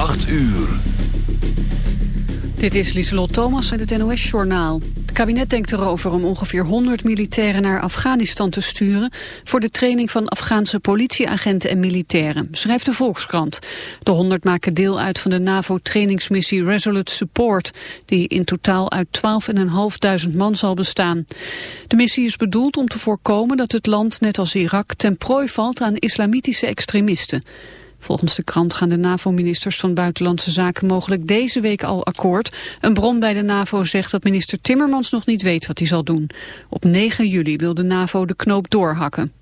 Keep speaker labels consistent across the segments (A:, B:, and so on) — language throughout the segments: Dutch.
A: 8 uur.
B: Dit is Lieselot Thomas uit het NOS-journaal. Het kabinet denkt erover om ongeveer 100 militairen naar Afghanistan te sturen... voor de training van Afghaanse politieagenten en militairen, schrijft de Volkskrant. De 100 maken deel uit van de NAVO-trainingsmissie Resolute Support... die in totaal uit 12.500 man zal bestaan. De missie is bedoeld om te voorkomen dat het land, net als Irak... ten prooi valt aan islamitische extremisten... Volgens de krant gaan de NAVO-ministers van Buitenlandse Zaken mogelijk deze week al akkoord. Een bron bij de NAVO zegt dat minister Timmermans nog niet weet wat hij zal doen. Op 9 juli wil de NAVO de knoop doorhakken.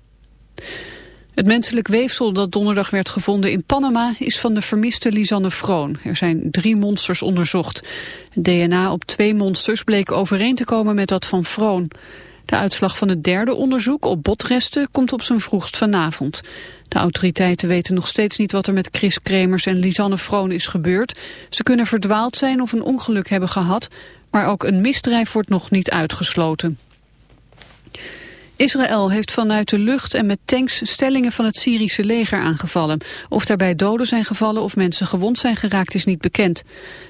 B: Het menselijk weefsel dat donderdag werd gevonden in Panama is van de vermiste Lisanne Vroon. Er zijn drie monsters onderzocht. DNA op twee monsters bleek overeen te komen met dat van Vroon. De uitslag van het derde onderzoek op botresten komt op zijn vroegst vanavond. De autoriteiten weten nog steeds niet wat er met Chris Kremers en Lisanne Vroon is gebeurd. Ze kunnen verdwaald zijn of een ongeluk hebben gehad, maar ook een misdrijf wordt nog niet uitgesloten. Israël heeft vanuit de lucht en met tanks stellingen van het Syrische leger aangevallen. Of daarbij doden zijn gevallen of mensen gewond zijn geraakt is niet bekend.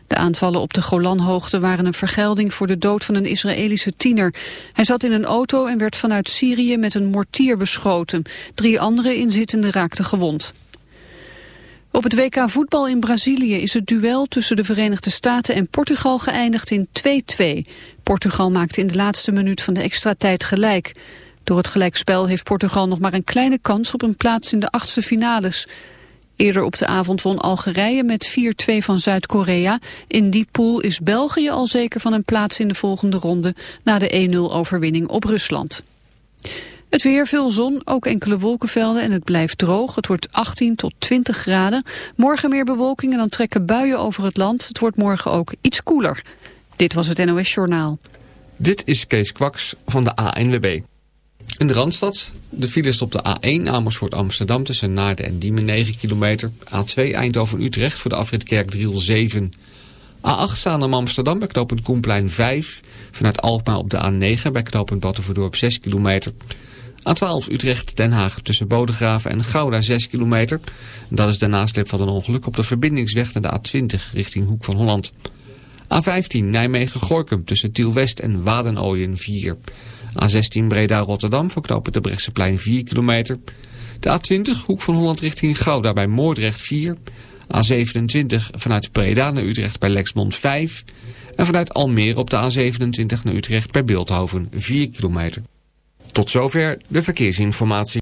B: De aanvallen op de Golanhoogte waren een vergelding voor de dood van een Israëlische tiener. Hij zat in een auto en werd vanuit Syrië met een mortier beschoten. Drie andere inzittenden raakten gewond. Op het WK voetbal in Brazilië is het duel tussen de Verenigde Staten en Portugal geëindigd in 2-2. Portugal maakte in de laatste minuut van de extra tijd gelijk. Door het gelijkspel heeft Portugal nog maar een kleine kans op een plaats in de achtste finales. Eerder op de avond won Algerije met 4-2 van Zuid-Korea. In die pool is België al zeker van een plaats in de volgende ronde... na de 1-0 overwinning op Rusland. Het weer, veel zon, ook enkele wolkenvelden en het blijft droog. Het wordt 18 tot 20 graden. Morgen meer bewolking en dan trekken buien over het land. Het wordt morgen ook iets koeler. Dit was het NOS Journaal.
C: Dit is Kees Kwaks van de ANWB. In de Randstad, de files op de A1 Amersfoort Amsterdam tussen Naarden en Diemen 9 kilometer. A2 Eindhoven Utrecht voor de afrit Kerkdriel 7. A8 Zaandam Amsterdam bij knooppunt Koenplein 5. Vanuit Alkmaar op de A9 bij knooppunt Battenverdorp 6 kilometer. A12 Utrecht Den Haag tussen Bodegraven en Gouda 6 kilometer. Dat is de nasleep van een ongeluk op de verbindingsweg naar de A20 richting Hoek van Holland. A15 Nijmegen-Gorkum tussen Tiel West en Wadenoijen 4 A16 Breda-Rotterdam voor knopen de Brechtseplein 4 kilometer. De A20 Hoek van Holland richting Gouda bij Moordrecht 4. A27 vanuit Breda naar Utrecht bij Lexmond 5. En vanuit Almere op de A27 naar Utrecht bij Beeldhoven 4 kilometer. Tot zover de verkeersinformatie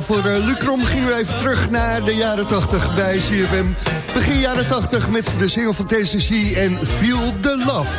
D: Voor uh, Lucrom gingen we even terug naar de jaren 80 bij CFM. Begin jaren 80 met de single van TCC en Feel the Love.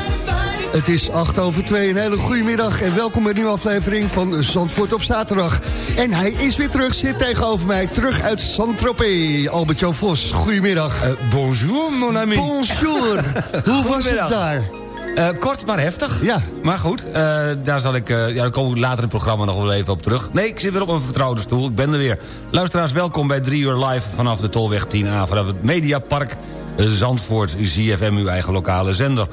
D: Het is 8 over 2, een hele goede middag en welkom bij een nieuwe aflevering van Zandvoort op zaterdag. En hij is weer terug, zit tegenover mij, terug uit Saint-Tropez. Albert-Jan Vos, goedemiddag.
E: Eh, bonjour, mon ami.
D: Bonjour, hoe was het daar?
E: Eh, kort maar heftig.
D: Ja.
E: Maar goed, eh, daar zal ik, eh, ja, daar kom ik later in het programma nog wel even op terug. Nee, ik zit weer op een vertrouwde stoel. Ik ben er weer. Luisteraars, welkom bij 3 uur live vanaf de Tolweg 10A... vanaf het Mediapark Zandvoort, ZFM, uw eigen lokale zender.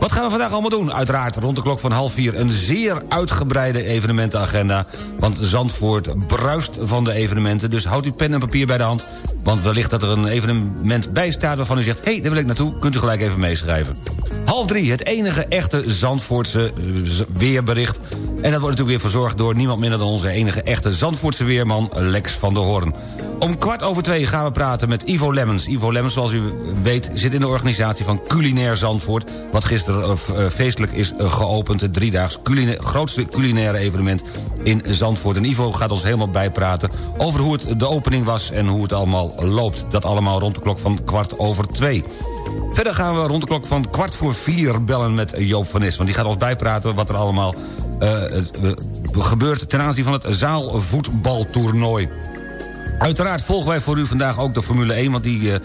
E: Wat gaan we vandaag allemaal doen? Uiteraard rond de klok van half vier een zeer uitgebreide evenementenagenda. Want Zandvoort bruist van de evenementen. Dus houd uw pen en papier bij de hand. Want wellicht dat er een evenement bij staat waarvan u zegt... hé, hey, daar wil ik naartoe, kunt u gelijk even meeschrijven. Half drie, het enige echte Zandvoortse eh, weerbericht. En dat wordt natuurlijk weer verzorgd door niemand minder dan onze enige echte Zandvoortse weerman Lex van der Hoorn. Om kwart over twee gaan we praten met Ivo Lemmens. Ivo Lemmens, zoals u weet, zit in de organisatie van Culinair Zandvoort... wat gisteren eh, eh, feestelijk is geopend. Het driedaags grootste culinaire evenement in Zandvoort. En Ivo gaat ons helemaal bijpraten over hoe het de opening was... en hoe het allemaal loopt. Dat allemaal rond de klok van kwart over twee. Verder gaan we rond de klok van kwart voor vier bellen met Joop van Nes. Want die gaat ons bijpraten wat er allemaal eh, gebeurt... ten aanzien van het zaalvoetbaltoernooi. Uiteraard volgen wij voor u vandaag ook de Formule 1... want die eh,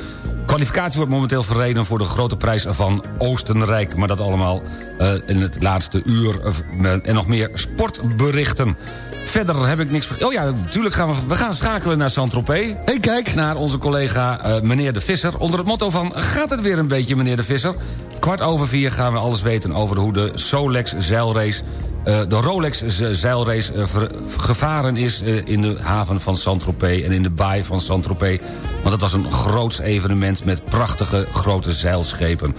E: kwalificatie wordt momenteel verreden... voor de grote prijs van Oostenrijk. Maar dat allemaal eh, in het laatste uur. en nog meer sportberichten. Verder heb ik niks... Oh ja, natuurlijk gaan we... We gaan schakelen naar Saint-Tropez.
D: Hey, kijk.
E: Naar onze collega eh, meneer De Visser. Onder het motto van... Gaat het weer een beetje, meneer De Visser? Kwart over vier gaan we alles weten over hoe de Solex zeilrace... Eh, de Rolex-zeilrace eh, gevaren is eh, in de haven van Saint-Tropez... en in de baai van Saint-Tropez. Want het was een groots evenement met prachtige grote zeilschepen.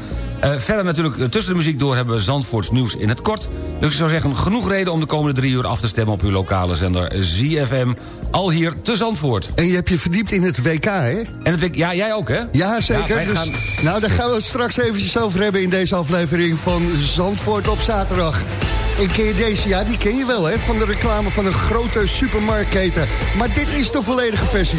E: Verder natuurlijk tussen de muziek door hebben we Zandvoorts nieuws in het kort. Dus ik zou zeggen, genoeg reden om de komende drie uur af te stemmen... op uw lokale zender ZFM, al hier te Zandvoort.
F: En je hebt je verdiept in het WK, hè?
E: En het ja, jij ook, hè?
F: Ja, zeker. Dus,
E: gaan...
F: Nou, daar gaan we het straks eventjes over hebben... in deze aflevering van Zandvoort op zaterdag. En ken je deze? Ja, die ken je wel, hè? Van de reclame van een grote supermarktketen. Maar dit is de volledige versie.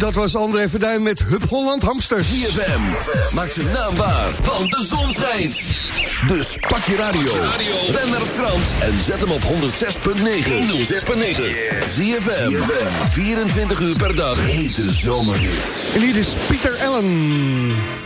F: dat was André Verduin met Hub Holland Hamsters.
G: ZFM, maak ze naambaar, want de zon schijnt. Dus pak je radio, ben naar Frans en zet hem op 106.9. 106.9. ZFM, 24 uur per dag, hete zomer.
F: En hier is Pieter
H: Ellen.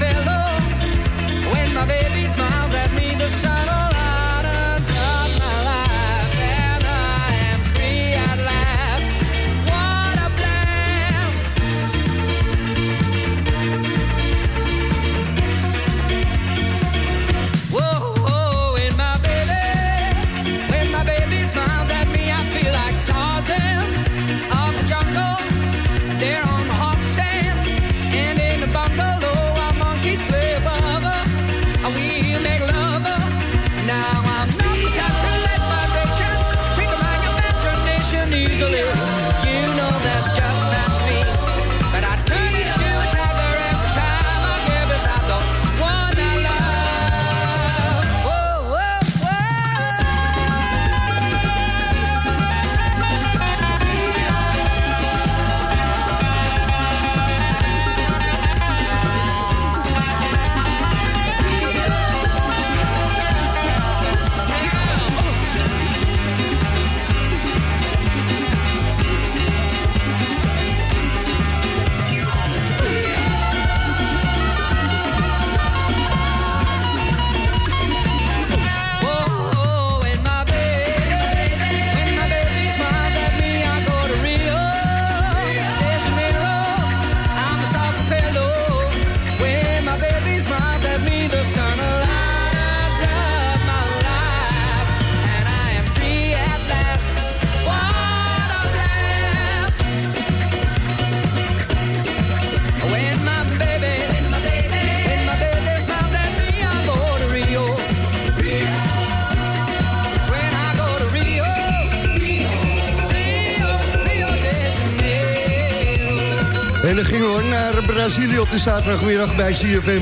H: fell
D: uitnodiging hoor, naar Brazilië op de zaterdagmiddag bij CFM.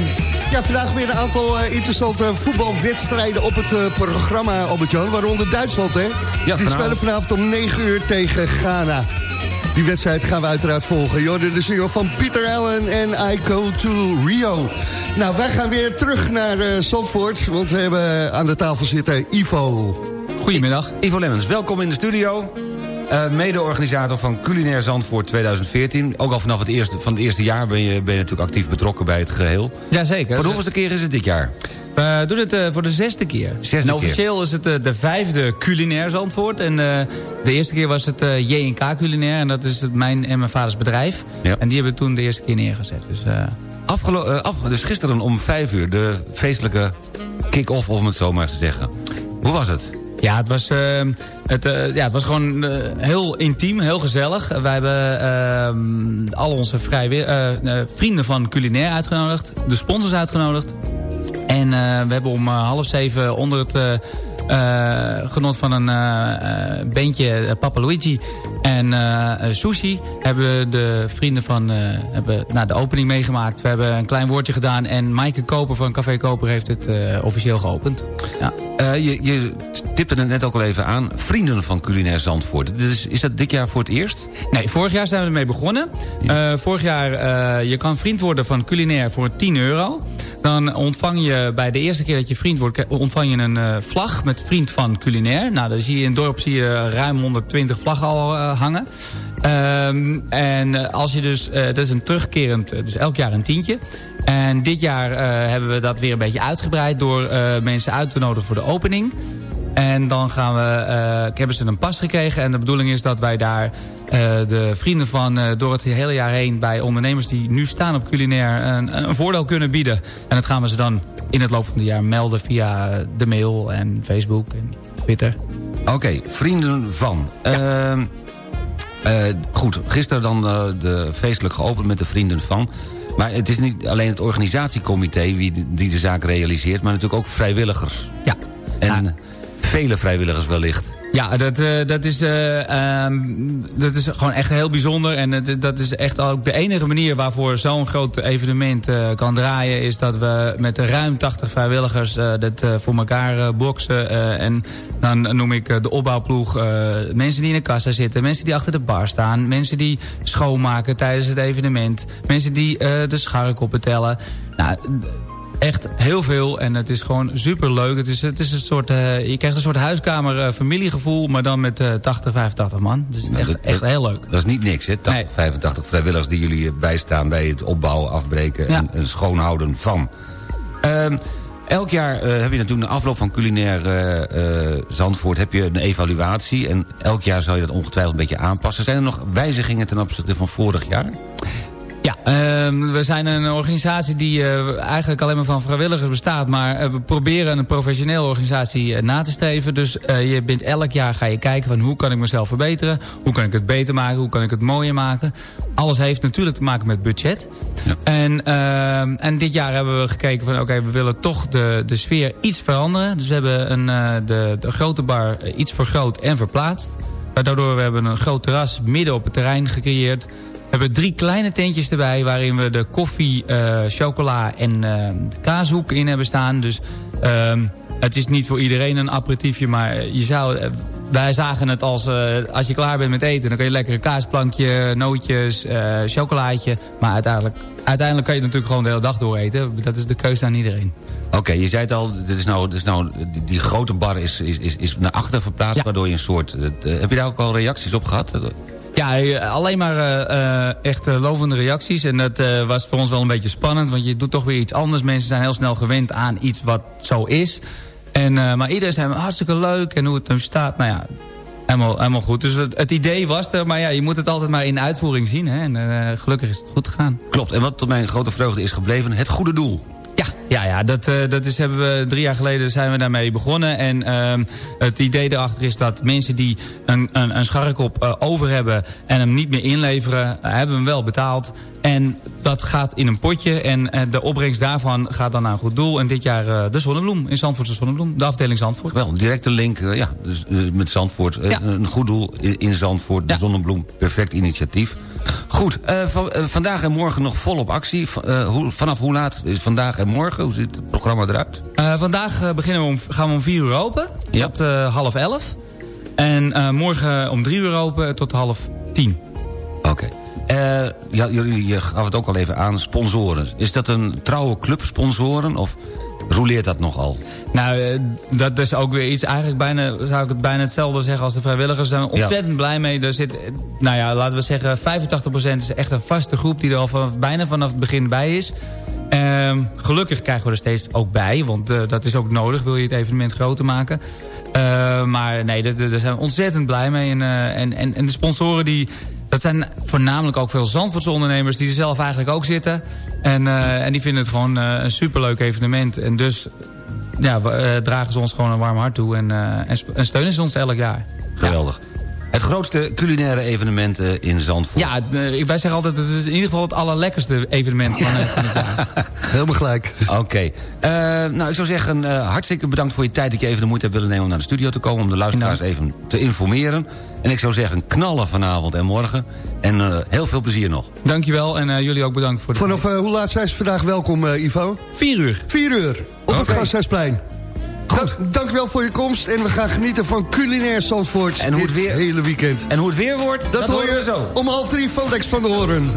D: Ja, vandaag weer een aantal eh, interessante voetbalwedstrijden op het eh, programma, Albert-Jan. Waaronder Duitsland, hè? Die
E: vanavond.
D: spelen vanavond om 9 uur tegen Ghana. Die wedstrijd gaan we uiteraard volgen. Jorden de single van Peter Allen en I Go to Rio. Nou, wij gaan weer terug naar eh Zandvoort, want we hebben aan de tafel zitten Ivo.
I: Goedemiddag.
E: Ivo Lemmens, welkom in de studio. Eh, Mede-organisator van Culinair Zandvoort 2014. Ook al vanaf het eerste, van het eerste jaar ben je, ben je natuurlijk actief betrokken bij het geheel.
I: Jazeker.
E: Voor de hoeveelste keer is het dit jaar?
I: We doen het eh, voor de zesde keer.
E: Zesde
I: en
E: keer.
I: officieel is het eh, de vijfde culinair Zandvoort. En de eerste keer was het J&K Culinair. En dat is het mijn en mijn vaders bedrijf.
E: Ja.
I: En die hebben we toen de eerste keer neergezet. Dus,
E: Afgelo af, dus gisteren om vijf uur de feestelijke kick-off, om het zo maar te zeggen. Hoe was het?
I: Ja, het was, eh, het, eh, ja, het was gewoon eh, heel intiem, heel gezellig. Wij hebben eh, al onze eh, vrienden van culinair uitgenodigd. De sponsors uitgenodigd. En we hebben om half zeven onder het genot van een eh, bandje Papa Luigi en eh, eh, Sushi... hebben de vrienden van eh, hebben, nou, de opening meegemaakt. We hebben een klein woordje gedaan en Maaike Koper van Café Koper heeft het officieel geopend. Ja.
E: Je, je tipte het net ook al even aan. Vrienden van Culinair Zandvoort. Dus is dat dit jaar voor het eerst?
I: Nee, vorig jaar zijn we ermee begonnen. Vorig jaar, je kan vriend worden van culinair voor 10 euro. Dan ontvang je bij de eerste keer dat je vriend wordt... ontvang je een vlag met vriend van culinair. Nou, dan zie je in het dorp zie je ruim 120 vlaggen al hangen. Ehm, en eh, als je dus, eh, dat is een terugkerend, eh, dus elk jaar een tientje. En dit jaar hebben we dat weer een beetje uitgebreid... door mensen uit te nodigen voor de opening. En dan gaan we, hebben ze een pas gekregen. En de bedoeling is dat wij daar de vrienden van door het hele jaar heen... bij ondernemers die nu staan op culinair een, een voordeel kunnen bieden. En dat gaan we ze dan in het loop van het jaar melden via de mail en Facebook en Twitter.
E: Oké, vrienden van. Ehm, eh, goed, gisteren dan eh, de feestelijk geopend met de vrienden van. Maar het is niet alleen het organisatiecomité die de zaak realiseert... maar natuurlijk ook vrijwilligers.
I: Ja.
E: En vele vrijwilligers wellicht.
I: Ja, dat, eh, dat, is, eh, ehm, dat is gewoon echt heel bijzonder. En dat is echt ook de enige manier waarvoor zo'n groot evenement eh, kan draaien... is dat we met ruim 80 vrijwilligers dat voor elkaar boksen. en dan noem ik de opbouwploeg, mensen die in de kassa zitten... mensen die achter de bar staan, mensen die schoonmaken tijdens het evenement... mensen die de scharrekoppen tellen. Nou, echt heel veel en het is gewoon super leuk. Het is, het is een soort, eh, je krijgt een soort huiskamer eh, familiegevoel, maar dan met eh 80, 85 man. Dus het is echt,
E: dat-
I: echt heel leuk.
E: Dat is niet niks, hè? 80, 85 vrijwilligers die jullie bijstaan bij het opbouwen, afbreken... en, en schoonhouden van. Ehm, elk jaar eh, heb je natuurlijk na afloop van culinair Zandvoort... heb je een evaluatie en elk jaar zal je dat ongetwijfeld een beetje aanpassen. Zijn er nog wijzigingen ten opzichte van vorig jaar?
I: Ja, ehm, we zijn een organisatie die eh, eigenlijk alleen maar van vrijwilligers bestaat. Maar eh, we proberen een professionele organisatie eh, na te streven. Dus je bent elk jaar ga je kijken van hoe kan ik mezelf verbeteren? Hoe kan ik het beter maken? Hoe kan ik het mooier maken? Alles heeft natuurlijk te maken met budget. En, ehm, en dit jaar hebben we gekeken van oké, we willen toch de, de sfeer iets veranderen. Dus we hebben een, de, de grote bar iets vergroot en verplaatst. Daardoor we hebben een groot terras midden op het terrein gecreëerd. We hebben drie kleine tentjes erbij waarin we de koffie, eh, chocola en eh, kaashoek in hebben staan. Dus ehm, het is niet voor iedereen een aperitiefje, maar je zou, eh, wij zagen het als eh, als je klaar bent met eten, dan kan je lekker een kaasplankje, nootjes, eh, chocolaatje. Maar uiteindelijk, uiteindelijk kan je het natuurlijk gewoon de hele dag door eten. Dat is de keuze aan iedereen.
E: Oké, je zei het al, dit is nou, dit is nou, die, grote bar is, is, is, naar achter verplaatst... waardoor je een soort... eh, heb je daar ook al reacties op gehad?
I: Ja, eh, alleen maar eh, eh, echt lovende reacties. En dat was voor ons wel een beetje spannend. Want je doet toch weer iets anders. Mensen zijn heel snel gewend aan iets wat zo is. En, maar iedereen zei hartstikke leuk. En hoe het nu staat, nou ja, helemaal, helemaal goed. Dus het, idee was er. Maar ja, je moet het altijd maar in uitvoering zien. Hè? En gelukkig is het goed gegaan.
E: Klopt, en wat tot mijn grote vreugde is gebleven... het goede doel.
I: Ja, ja, ja dat, eh, dat is, hebben we drie jaar geleden zijn we daarmee begonnen. En ehm, het idee erachter is dat mensen die een, een, een scharrekop eh, over hebben... en hem niet meer inleveren, eh, hebben hem wel betaald. En dat gaat in een potje. En de opbrengst daarvan gaat dan naar een goed doel. En dit jaar de Zonnebloem, in Zandvoort de Zonnebloem. De afdeling Zandvoort.
E: Wel, directe link ja, dus, met Zandvoort. Een goed doel in, in Zandvoort, de Zonnebloem, perfect initiatief. Goed, eh, van- eh, vandaag en morgen nog volop actie. Eh, hoe, vanaf hoe laat is vandaag en morgen? Hoe ziet het programma eruit?
I: Vandaag beginnen we om, gaan we om 4 uur open. Tot eh, half 11. En morgen om 3 uur open tot half 10.
E: Oké. Ja, jullie je gaf het ook al even aan, sponsoren. Is dat een trouwe club sponsoren of roleert dat nogal?
I: Nou, eh, dat is ook weer iets, eigenlijk bijna, zou ik het bijna hetzelfde zeggen als de vrijwilligers. Daar zijn ontzettend blij mee. Er zit, nou ja, laten we zeggen, 85% is echt een vaste groep die er al vanaf, bijna vanaf het begin bij is. Ehm, gelukkig krijgen we er steeds ook bij, want eh, dat is ook nodig, wil je het evenement groter maken. Eh, maar nee, daar- zijn we ontzettend blij mee. En, en, en, en de sponsoren die... Dat zijn voornamelijk ook veel Zandvoortse ondernemers... die er zelf eigenlijk ook zitten. En, eh, en die vinden het gewoon eh, een superleuk evenement. En dus ja, we, eh, dragen ze ons gewoon een warm hart toe. En, en, en steunen ze ons elk jaar.
E: Geweldig. Het grootste culinaire evenement eh, in Zandvoort.
I: Ja, eh, wij zeggen altijd... het is in ieder geval het allerlekkerste evenement van, eh, van het jaar.
D: Helemaal gelijk.
E: Oké. Eh, nou, ik zou zeggen, hartstikke bedankt voor je tijd... dat je even de moeite hebt willen nemen om naar de studio te komen... om de luisteraars even te informeren. En ik zou zeggen, knallen vanavond en morgen. En eh, heel veel plezier nog.
I: Dankjewel en eh, jullie ook bedankt voor de...
D: Vanaf hoe laat zijn ze vandaag welkom, eh, Ivo?
I: Vier uur.
D: Vier uur, op het
E: Oké.
D: Gasthuisplein. Goed, dankjewel voor je komst en we gaan genieten van culinair Zandvoort
E: En hoe het
D: dit
E: weer-
D: hele weekend.
E: En hoe het weer wordt, dat,
D: Dat, hoor je
E: zo.
D: om half drie van Lex van de Horen.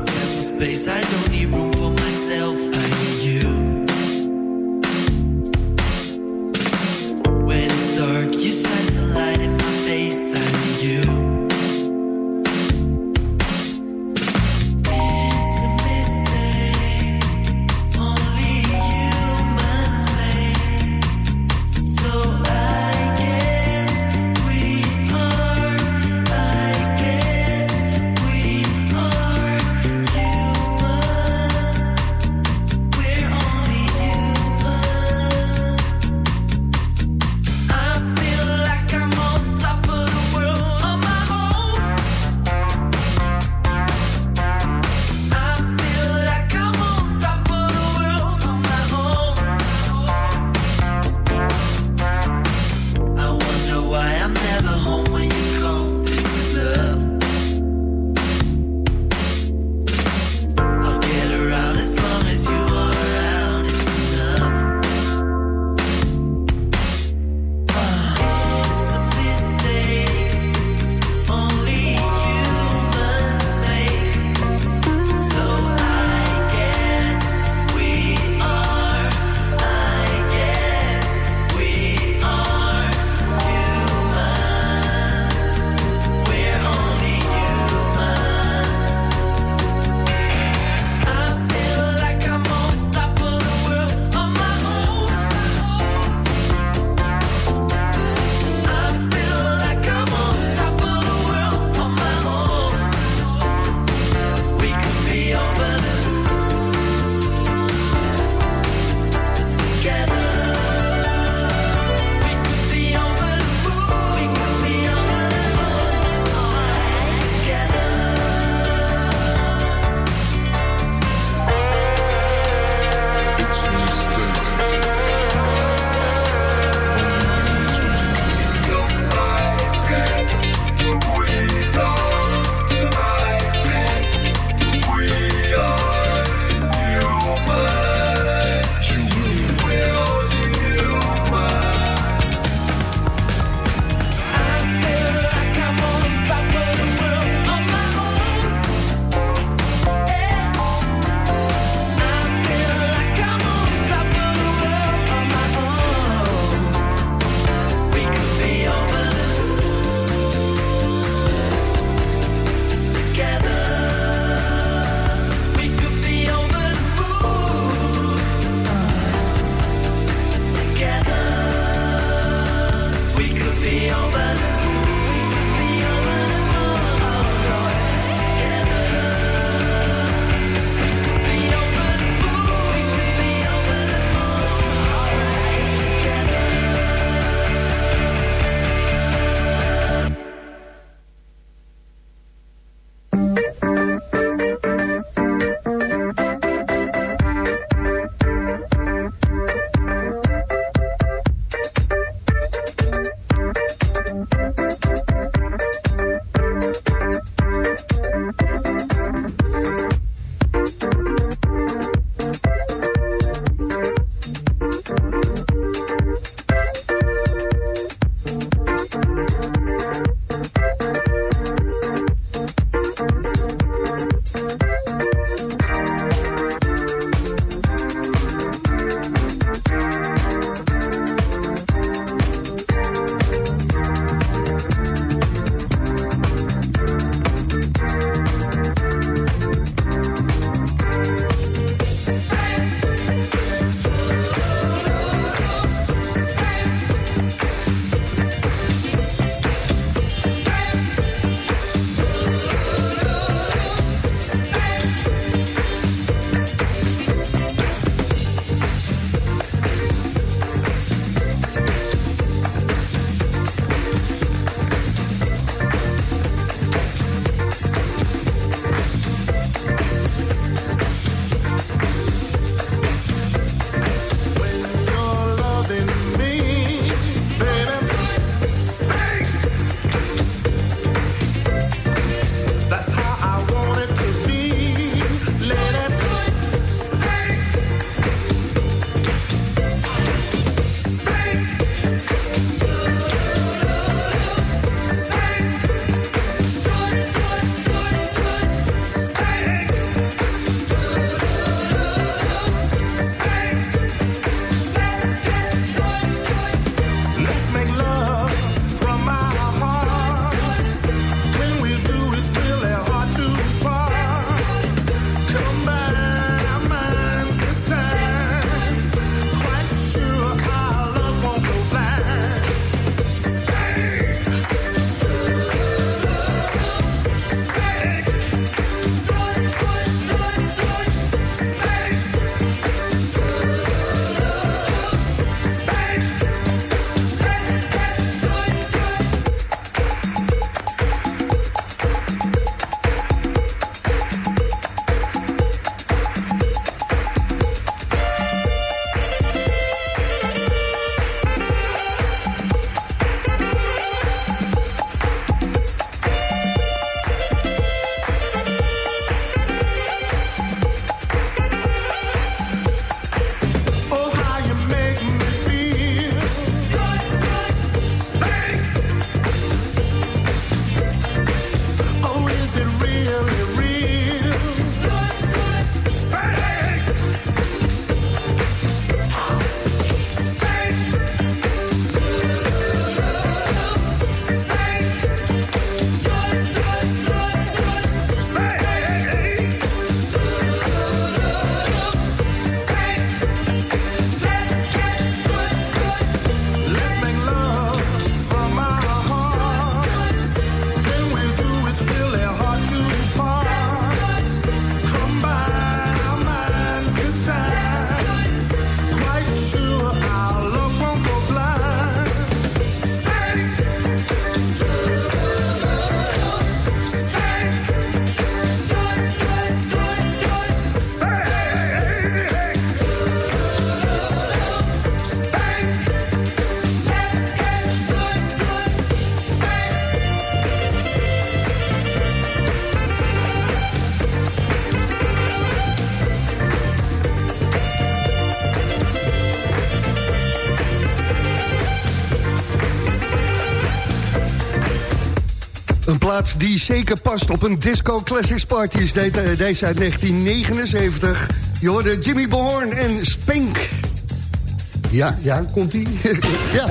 D: Die zeker past op een Disco Classics Party is deze, deze uit 1979. Je hoorde Jimmy Bohorn en Spink. Ja, ja, komt-ie? ja.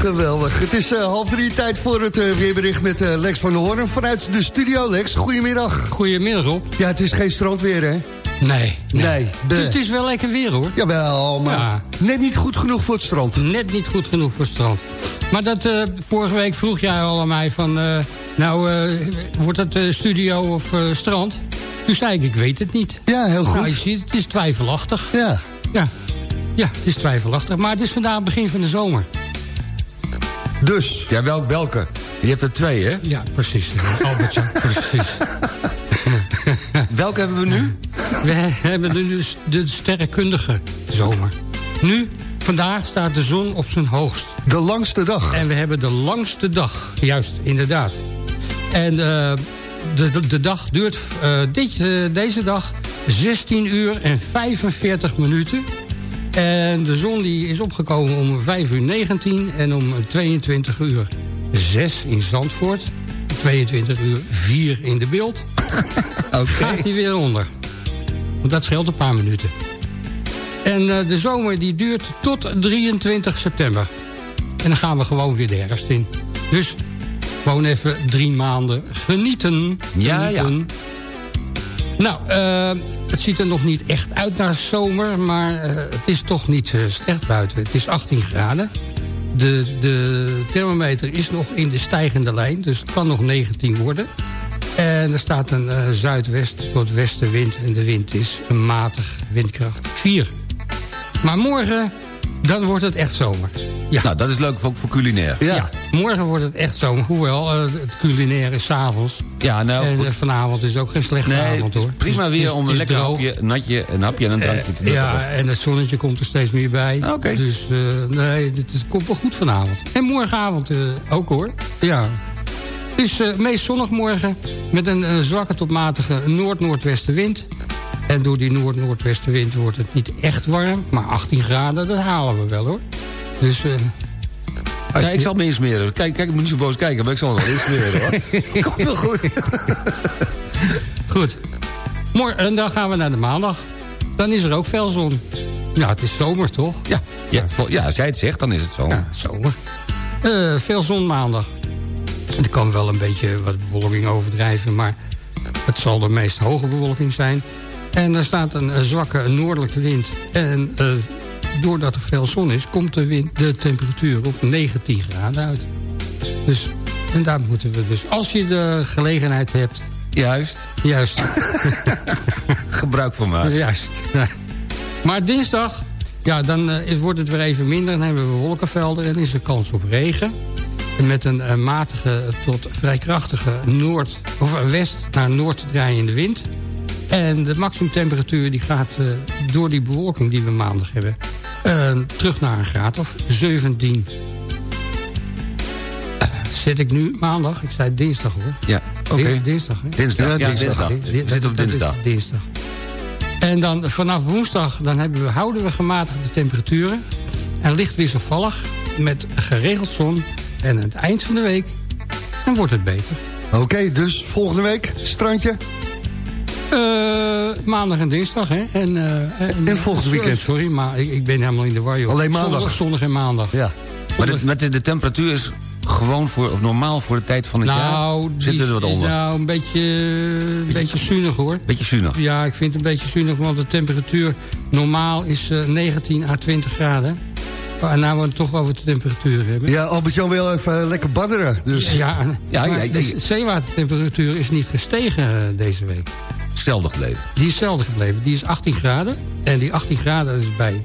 D: Geweldig. Het is eh, half drie tijd voor het eh, weerbericht met eh, Lex van der Hoorn vanuit de studio. Lex, goedemiddag.
J: Goedemiddag, Rob.
D: Ja, het is geen strandweer, hè?
J: Nee.
D: Nee.
J: Dus het is wel lekker weer, hoor.
D: Jawel, maar
J: Ja.
D: net niet goed genoeg voor het strand.
J: Net niet goed genoeg voor het strand. Maar dat, eh, vorige week vroeg jij al aan mij van... eh, nou, eh, wordt dat studio of strand? Toen zei ik, ik weet het niet.
D: Ja, heel goed.
J: Nou, je ziet, het is twijfelachtig.
D: Ja.
J: Ja. Ja, het is twijfelachtig. Maar het is vandaag het begin van de zomer.
D: Dus.
E: Ja, wel, welke? Je hebt er twee, hè?
J: Ja, precies. Albertje, precies.
E: Welke hebben we nu?
J: We hebben nu de sterrenkundige zomer. Nu, vandaag staat de zon op zijn hoogst.
D: De langste dag.
J: En we hebben de langste dag, juist, inderdaad. En eh, de, de, de dag duurt eh, dit, eh, deze dag 16 uur en 45 minuten. En de zon die is opgekomen om 5 uur 19 en om 22 uur 6 in Zandvoort. 22 uur 4 in de beeld. Gaat hij weer onder. Want dat scheelt een paar minuten. En eh, de zomer die duurt tot 23 september. En dan gaan we gewoon weer de herfst in. Dus gewoon even drie maanden genieten.
E: Ja, ja.
J: Nou, eh, het ziet er nog niet echt uit naar zomer... maar eh, het is toch niet slecht buiten. Het is 18 graden. De, de thermometer is nog in de stijgende lijn, dus het kan nog 19 worden. En er staat een zuidwest tot westenwind en de wind is een matig windkracht 4. Maar morgen, dan wordt het echt zomer. Ja.
E: Nou, dat is leuk ook voor culinair.
J: Ja. morgen wordt het echt zomer. Hoewel, eh, het culinaire is s'avonds.
E: Ja, nou,
J: en
E: goed.
J: eh, vanavond is ook geen slechte
E: Nee,
J: avond, hoor.
E: prima
J: is-
E: weer
J: het
E: om een lekker hapje, natje, een hapje en een drankje te
J: Eh,
E: nuttigen.
J: ja, en het zonnetje komt er steeds meer bij.
E: Oké.
J: Dus eh, nee, het, het komt wel goed vanavond. En morgenavond eh, ook hoor. Ja. Het is eh, meest zonnig morgen met een, eh, zwakke tot matige noord-noordwestenwind. En door die noord-noordwestenwind wordt het niet echt warm. Maar 18 graden, dat halen we wel hoor. Dus eh,
E: Ja, ik zal me insmeren. Kijk, kijk, ik moet niet zo boos kijken, maar ik zal me wel insmeren, hoor. Komt wel goed.
J: goed. Morgen, en dan gaan we naar de maandag. Dan is er ook veel zon. Ja, het is zomer toch?
E: Ja, ja, ja, als jij het zegt, dan is het zo.
J: Ja, zomer. Eh, veel zon maandag. Er kan wel een beetje wat bewolking overdrijven, maar het zal de meest hoge bewolking zijn. En er staat een, eh, zwakke noordelijke wind. En eh, doordat er veel zon is, komt de, wind, de temperatuur op 19 graden uit. Dus, en daar moeten we dus, als je de gelegenheid hebt...
E: Juist.
J: Juist.
E: Gebruik van maken.
J: Juist. Ja. Maar dinsdag, ja, dan eh, wordt het weer even minder. Dan hebben we wolkenvelden en is er kans op regen. En met een matige tot vrij krachtige noord, of west naar noord draaiende wind. En de maximumtemperatuur die gaat eh, door die bewolking die we maandag hebben... eh, terug naar een graad of 17. Eh, Zet ik nu maandag? Ik zei dinsdag hoor.
E: Ja, oké.
J: Din- Dinsdag, hè?
E: Dinsdag, ja, dinsdag.
J: Di- di-
E: We zitten op dinsdag.
J: dinsdag. En dan vanaf woensdag dan hebben we, houden we gematigde temperaturen. En licht wisselvallig met geregeld zon. En aan het eind van de week, dan wordt het beter.
D: Oké, dus volgende week, strandje.
J: Eh, maandag en dinsdag, hè. En, eh,
D: En volgend
J: sorry,
D: weekend.
J: Sorry, maar ik, ik ben helemaal in de war, joh.
D: Alleen maandag.
J: Zondag, zondag en maandag.
D: Ja.
E: Maar de, met de, de temperatuur is gewoon voor, of normaal voor de tijd van het
J: Nou,
E: jaar? Zitten we er wat onder?
J: Nou, een beetje, een beetje zuinig, hoor.
E: Beetje zuinig.
J: Ja, ik vind het een beetje zuinig, want de temperatuur normaal is eh, 19 à 20 graden. En nou we het toch over de temperatuur hebben.
D: Ja, Albert-Jan wil even eh, lekker badderen. Dus.
J: Ja,
E: Ja, ja, ja.
J: de zeewatertemperatuur is niet gestegen eh, deze week.
E: Hetzelfde gebleven.
J: Die is hetzelfde gebleven. Die is 18 graden. En die 18 graden is bij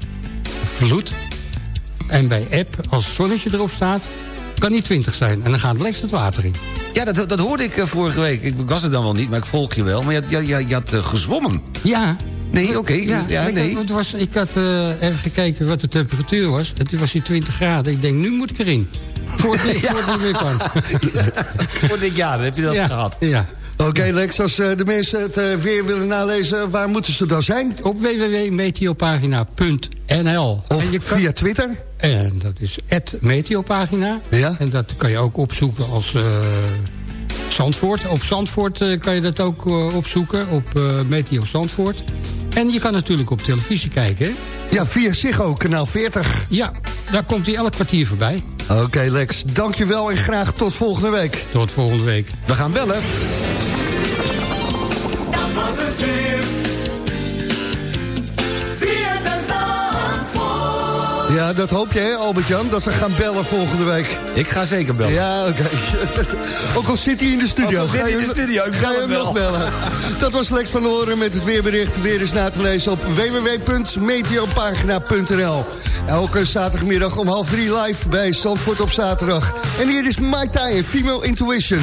J: vloed. En bij eb, als het zonnetje erop staat, kan die 20 zijn. En dan gaat lekkerst het water in.
E: Ja, dat, dat hoorde ik eh, vorige week. Ik was er dan wel niet, maar ik volg je wel. Maar je, had- je, je, je had eh, gezwommen.
J: Ja.
E: Nee, oké.
J: Ja,
E: Ja,
J: ik,
E: nee.
J: had, het was, ik had eh, even gekeken wat de temperatuur was. En toen was die 20 graden. Ik denk, nu moet ik erin. Voor het, voor het niet meer kan.
E: Voor dit jaar heb je dat
J: ja,
E: gehad.
J: Ja.
K: Oké Lex, als eh, de mensen het eh, weer willen nalezen, waar moeten ze dan zijn?
J: Op www.meteopagina.nl.
K: Of
J: En je kan-
K: via Twitter?
J: En dat is Meteopagina.
K: Ja.
J: En dat kan je ook opzoeken als eh, Zandvoort. Op Zandvoort kan je dat ook opzoeken, op Meteo Zandvoort. En je kan natuurlijk op televisie kijken. hè?
K: Ja, via Ziggo, kanaal 40.
J: Ja, daar komt hij elk kwartier voorbij.
K: Oké Lex, dankjewel en graag tot volgende week.
J: Tot volgende week.
E: We gaan bellen.
K: Ja, dat hoop je hè Albert-Jan, dat we gaan bellen volgende week.
E: Ik ga zeker bellen.
K: Ja, oké. Ook al zit hij in de studio.
E: Ook al zit
K: Ga
E: hij
K: je
E: in de
K: hem-
E: studio, ik
K: Ga
E: hem
K: hem nog
E: wel.
K: bellen. Dat was Lex van Horen met het weerbericht. Weer eens na te lezen op www.meteopagina.nl. Elke zaterdagmiddag om half drie live bij Zandvoort op zaterdag. En hier is Mike Tye, Female Intuition.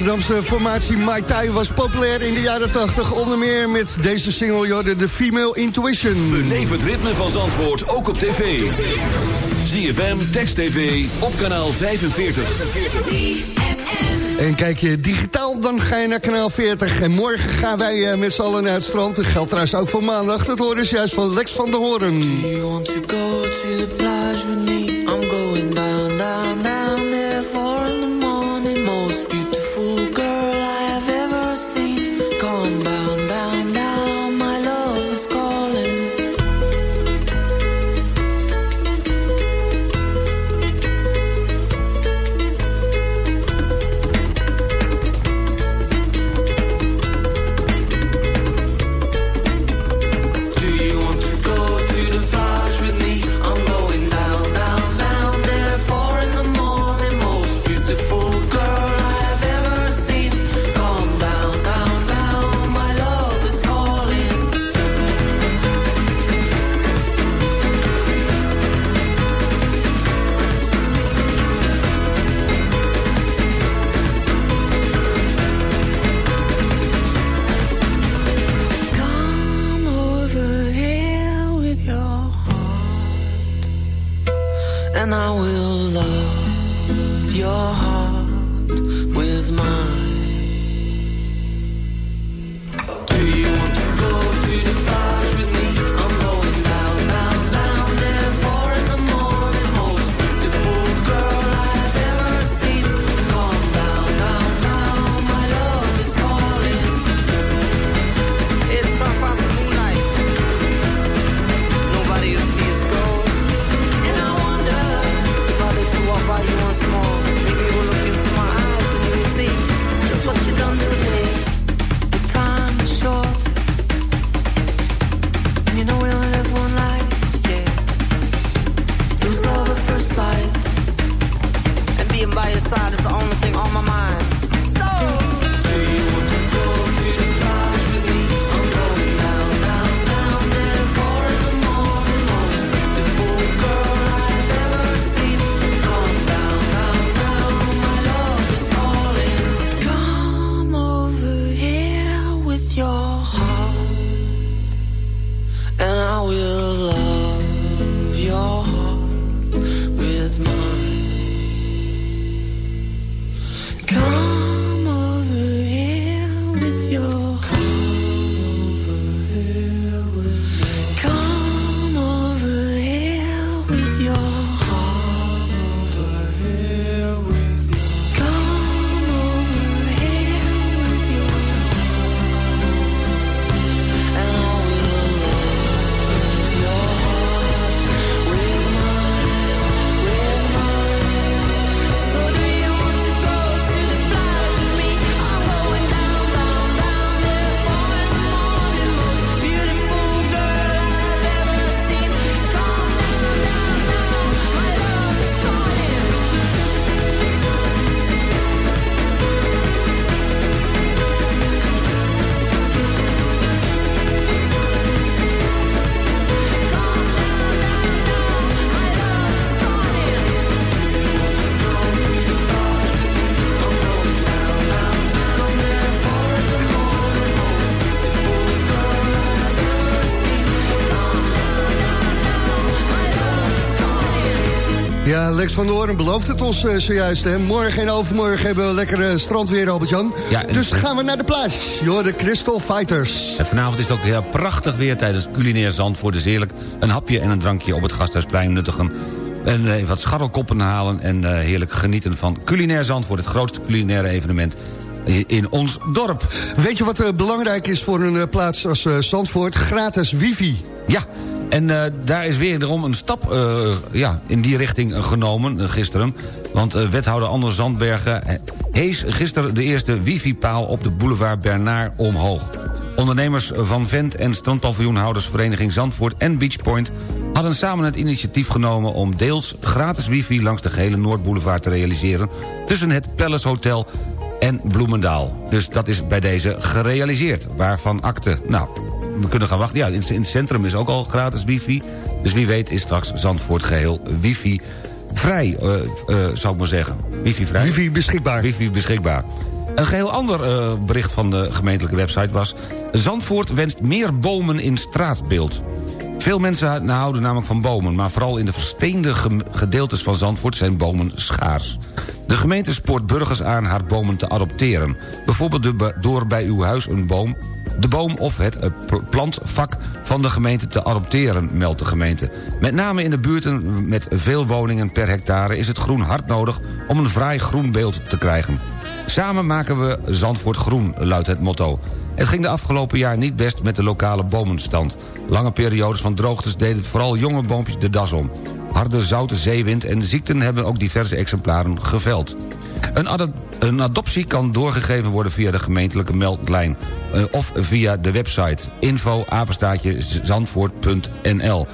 K: Amsterdamse formatie Mike Tye was populair in de jaren 80. Onder meer met deze single, Jorden, de Female Intuition.
G: Beleef het ritme van Zandvoort ook op tv. ZFM, Text TV, op kanaal 45.
K: En kijk je digitaal, dan ga je naar kanaal 40. En morgen gaan wij eh, met z'n allen naar het strand. Dat geldt trouwens ook voor maandag. Dat horen is juist van Lex van der Hoorn.
D: Lex van Hoorn belooft het ons eh, zojuist. Hè? Morgen en overmorgen hebben we lekker strandweer, Albert-Jan.
E: Ja, en-
D: Dus gaan we naar de plage. Joh, de Crystal Fighters.
E: En vanavond is het ook heel prachtig weer tijdens culinair Zandvoort. Dus heerlijk een hapje en een drankje op het Gasthuisplein nuttigen. En eh, wat scharrelkoppen halen en eh, heerlijk genieten van culinair Zandvoort. Het grootste culinaire evenement in ons dorp.
D: Weet je wat belangrijk is voor een plaats als Zandvoort? Gratis wifi.
E: Ja, en eh, daar is wederom een stap eh, ja, in die richting genomen eh, gisteren. Want wethouder Anders Zandbergen hees gisteren de eerste wifi-paal... op de boulevard Bernard omhoog. Ondernemers van Vent en strandpaviljoenhoudersvereniging Zandvoort en Beachpoint... hadden samen het initiatief genomen om deels gratis wifi... langs de gehele Noordboulevard te realiseren... tussen het Palace Hotel en Bloemendaal. Dus dat is bij deze gerealiseerd. Waarvan akte. Nou, we kunnen gaan wachten. Ja, in, in het centrum is ook al gratis wifi. Dus wie weet is straks Zandvoort geheel wifi vrij, eh, eh, zou ik maar zeggen. Wifi vrij.
D: Wifi beschikbaar.
E: Wifi beschikbaar. Een geheel ander eh, bericht van de gemeentelijke website was... Zandvoort wenst meer bomen in straatbeeld. Veel mensen houden namelijk van bomen... maar vooral in de versteende gedeeltes van Zandvoort zijn bomen schaars. De gemeente spoort burgers aan haar bomen te adopteren. Bijvoorbeeld door bij uw huis een boom de boom of het eh, pl- plantvak van de gemeente te adopteren, meldt de gemeente. Met name in de buurten met veel woningen per hectare... is het groen hard nodig om een fraai groen beeld te krijgen. Samen maken we Zandvoort groen, luidt het motto. Het ging de afgelopen jaar niet best met de lokale bomenstand. Lange periodes van droogtes deden vooral jonge boompjes de das om. Harde zoute zeewind en ziekten hebben ook diverse exemplaren geveld. Een, ado- een adoptie kan doorgegeven worden via de gemeentelijke meldlijn... eh, of via de website info zandvoort.nl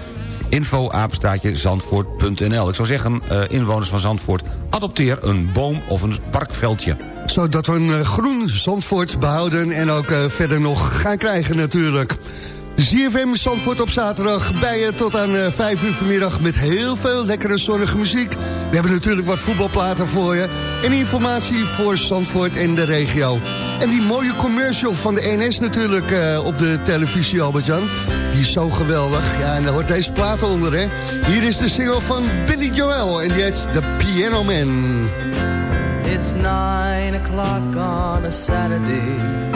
E: info zandvoort.nl Ik zou zeggen, eh, inwoners van Zandvoort... adopteer een boom of een parkveldje.
D: Zodat we een eh, groen Zandvoort behouden en ook verder nog gaan krijgen natuurlijk. ZFM Zandvoort op zaterdag bij je tot aan eh, 5 uur vanmiddag... met heel veel lekkere zonnige muziek. We hebben natuurlijk wat voetbalplaten voor je... en informatie voor Zandvoort en de regio. En die mooie commercial van de NS natuurlijk eh, op de televisie, Albert-Jan. Die is zo geweldig. Ja, en daar hoort deze plaat onder, hè. Hier is de single van Billy Joel en die heet The Piano Man.
L: It's 9 o'clock on a Saturday...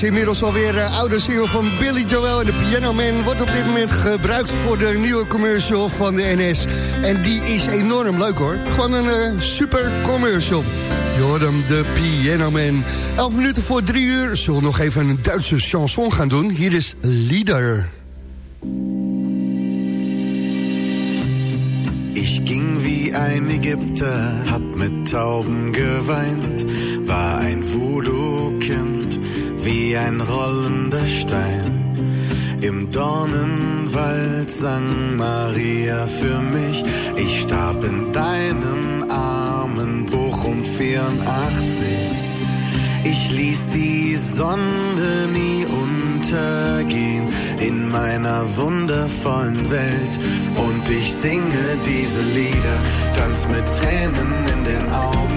D: Inmiddels alweer uh, oude single van Billy Joel en de Piano Man... wordt op dit moment gebruikt voor de nieuwe commercial van de NS. En die is enorm leuk hoor. Gewoon een uh, super commercial. Hem, de Piano Man. Elf minuten voor drie uur. Zullen we nog even een Duitse chanson gaan doen? Hier is Lieder.
M: Ich ging wie ein Ägypter, hab mit Tauben geweint, war ein Voodoo-Kind, wie ein rollender Stein. Im Dornenwald sang Maria für mich, ich starb in deinen Armen, Bochum 84. Ich ließ die Sonne nie untergehen in meiner wundervollen Welt und ich singe diese Lieder, tanz mit Tränen in den Augen.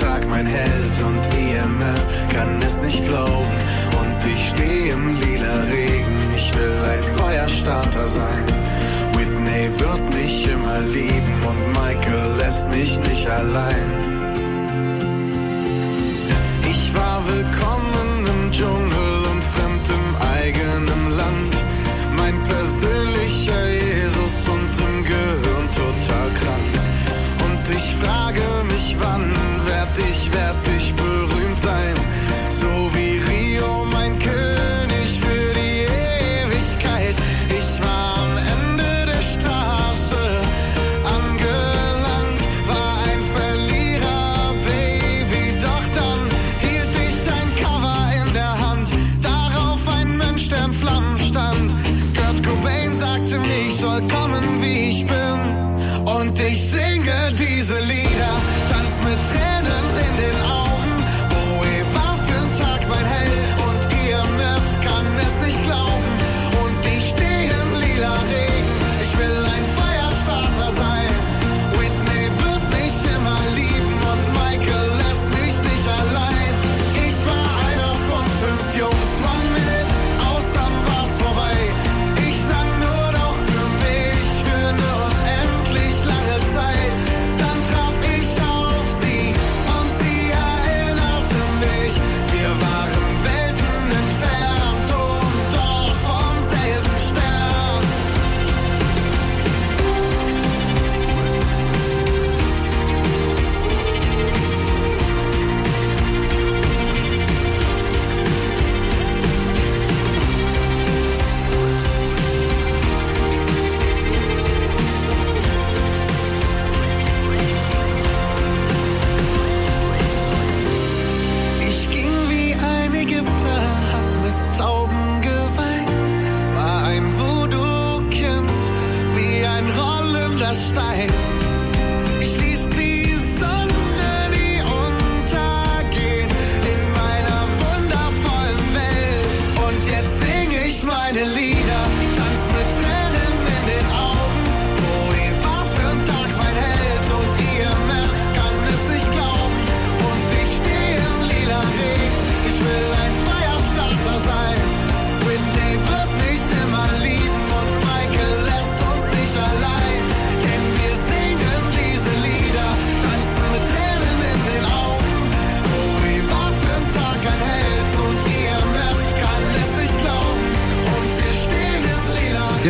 M: Tag mein Held und IMF kann es nicht glauben und ich stehe im lila Regen, ich will ein Feuerstarter sein. Whitney wird mich immer lieben und Michael lässt mich nicht allein.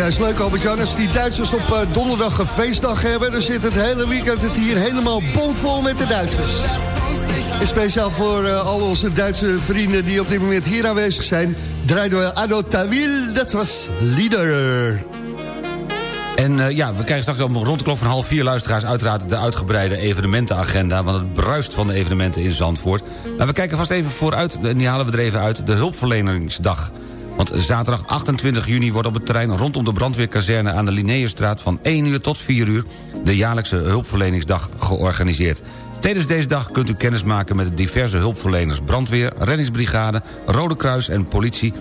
D: Is leuk Albert-Jan. Als die Duitsers op eh, donderdag een feestdag hebben... dan zit het hele weekend het hier helemaal bomvol met de Duitsers. Speciaal voor eh, al onze Duitse vrienden die op dit moment hier aanwezig zijn... draaiden we Ado Tawil, dat was Lieder.
E: En uh, ja, we krijgen straks om rond de klok van half vier luisteraars... uiteraard de uitgebreide evenementenagenda... want het bruist van de evenementen in Zandvoort. Maar we kijken vast even vooruit, en die halen we er even uit... de hulpverleningsdag. Want zaterdag 28 juni wordt op het terrein rondom de brandweerkazerne... aan de Linnaeusstraat van 1 uur tot 4 uur... de jaarlijkse hulpverleningsdag georganiseerd. Tijdens deze dag kunt u kennis maken met de diverse hulpverleners... brandweer, reddingsbrigade, Rode Kruis en politie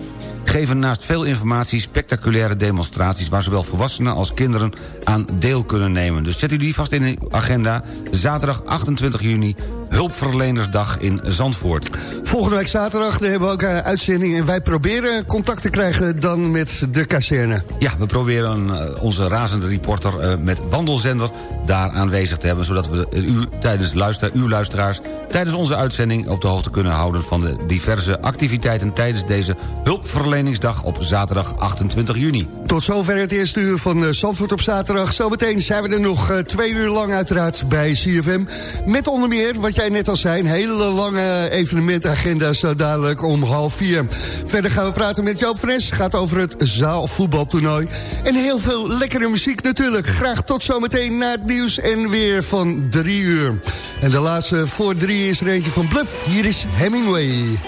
E: geven naast veel informatie spectaculaire demonstraties... waar zowel volwassenen als kinderen aan deel kunnen nemen. Dus zet u die vast in uw agenda. Zaterdag 28 juni, Hulpverlenersdag in Zandvoort.
D: Volgende week zaterdag hebben we ook uh, uitzending... en wij proberen contact te krijgen dan met de kazerne.
E: Ja, we proberen uh, onze razende reporter uh, met wandelzender daar aanwezig te hebben... zodat we u tijdens luister, uw luisteraars tijdens onze uitzending op de hoogte kunnen houden... van de diverse activiteiten tijdens deze hulpverleningsdag op zaterdag 28 juni.
D: Tot zover het eerste uur van eh, Zandvoort op zaterdag. Zometeen zijn we er nog eh, twee uur lang uiteraard bij CFM. Met onder meer, wat jij net al zei, een hele lange evenementagenda... zo dadelijk om half vier. Verder gaan we praten met Joop Fres. Gaat over het zaalvoetbaltoernooi. En heel veel lekkere muziek natuurlijk. Graag tot zometeen na het nieuws en weer van drie uur. En de laatste voor drie is er eentje van Bluff. Hier is Hemingway.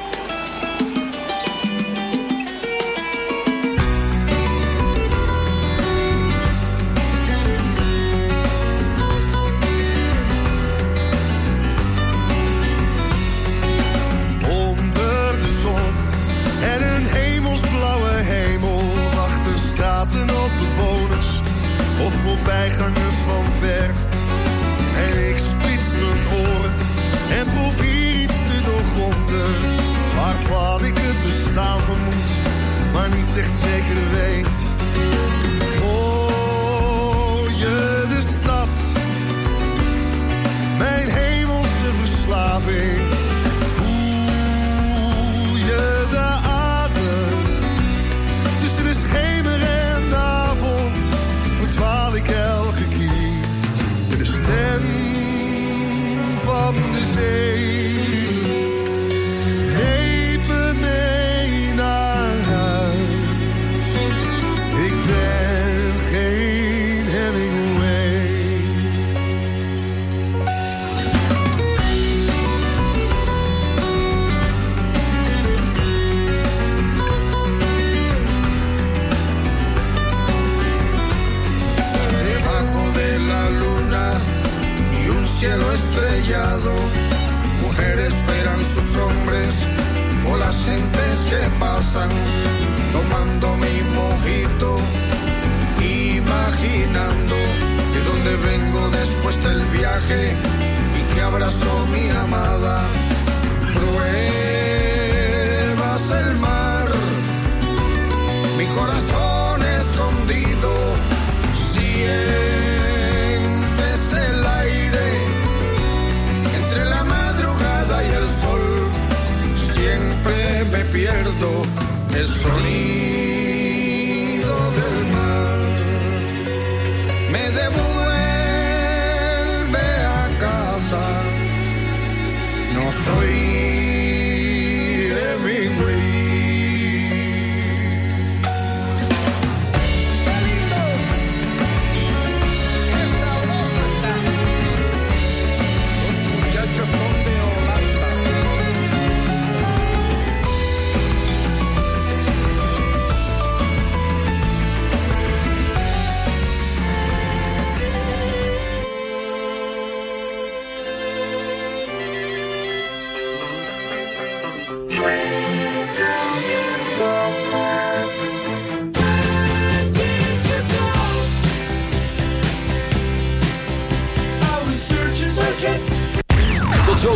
N: Mujeres esperan sus hombres o las gentes que pasan tomando mi mojito, imaginando de dónde vengo después del viaje y que abrazo mi amada. Pruebas pierdo el sonido